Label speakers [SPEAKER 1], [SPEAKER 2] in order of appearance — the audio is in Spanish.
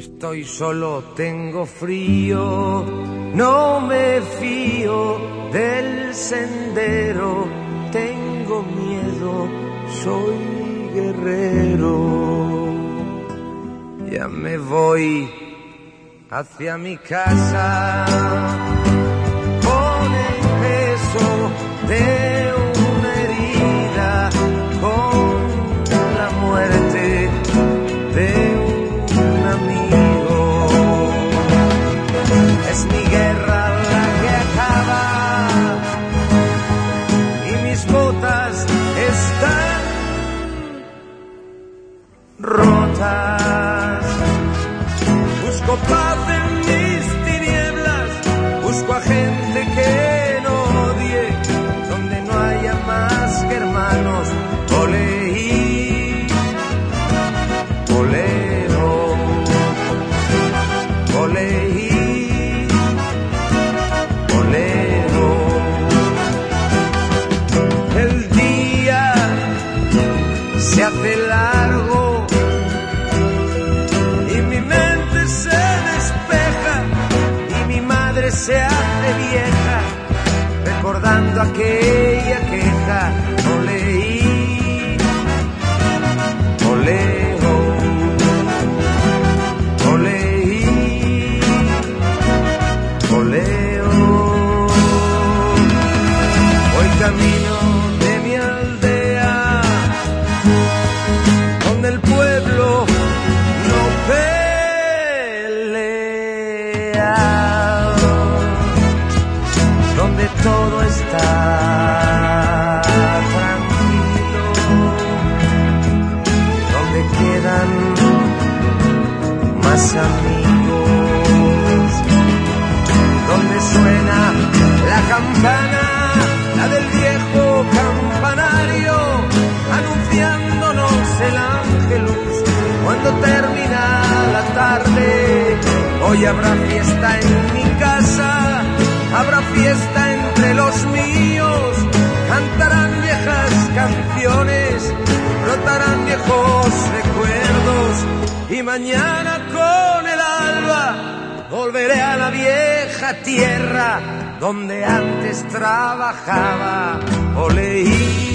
[SPEAKER 1] Estoy solo, tengo frío, no me fío del sendero, tengo miedo, soy guerrero. Ya me voy hacia mi casa con el peso de una herida, con la muerte de un amigo. Es mi guerra la que acaba y mis botas están rotas. Hermanos. Oleí, oleo, oleí, oleo. El día se hace largo y mi mente se despeja y mi madre se hace vieja recordando aquella queja todo está tranquilo, donde quedan más amigos, donde suena la campana, la del viejo campanario, anunciándonos el ángelus cuando termina la tarde. Hoy habrá fiesta en mi casa, habrá fiesta entre los míos, cantarán viejas canciones, brotarán viejos recuerdos y mañana con el alba volveré a la vieja tierra donde antes trabajaba. Oleí, oleí.